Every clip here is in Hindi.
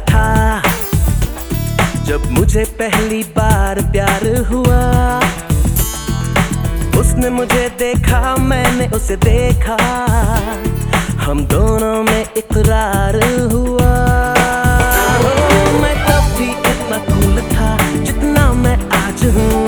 था जब मुझे पहली बार प्यार हुआ। उसने मुझे देखा, मैंने उसे देखा। हम दोनों में इकरार हुआ। मैं तब भी इतना कूल था जितना मैं आज हूँ।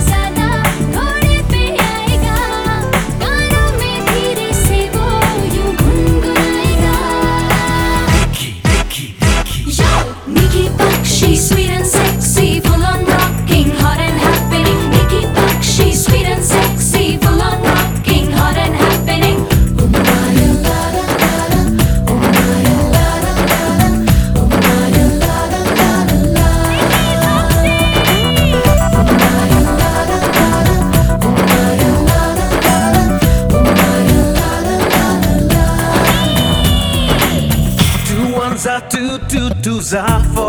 टू टू टू जाफो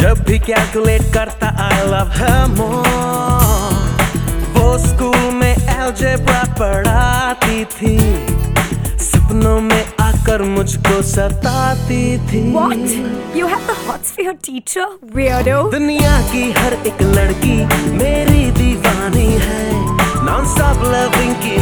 जब भी कैलकुलेट करता आई लव हमो वो स्कूल में एलजेब्रा पढ़ाती थी सपनों में आकर मुझको सताती थी What? You have the hots for your teacher, weirdo. दुनिया की हर एक लड़की मेरी दीवानी है. Non-stop loving की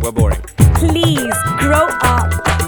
were boring. Please grow up.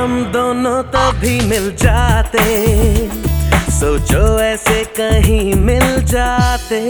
हम दोनों तभी मिल जाते। सोचो ऐसे कहीं मिल जाते।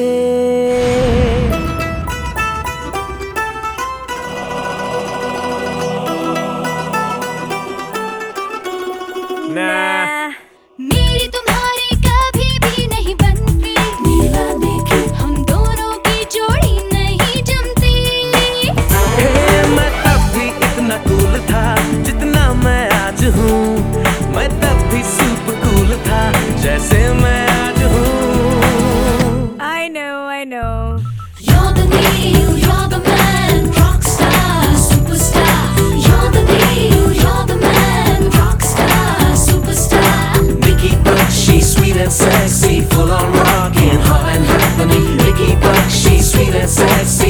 and sexy, full on rockin', hot and happening. Nikki Buck, she's sweet and sexy.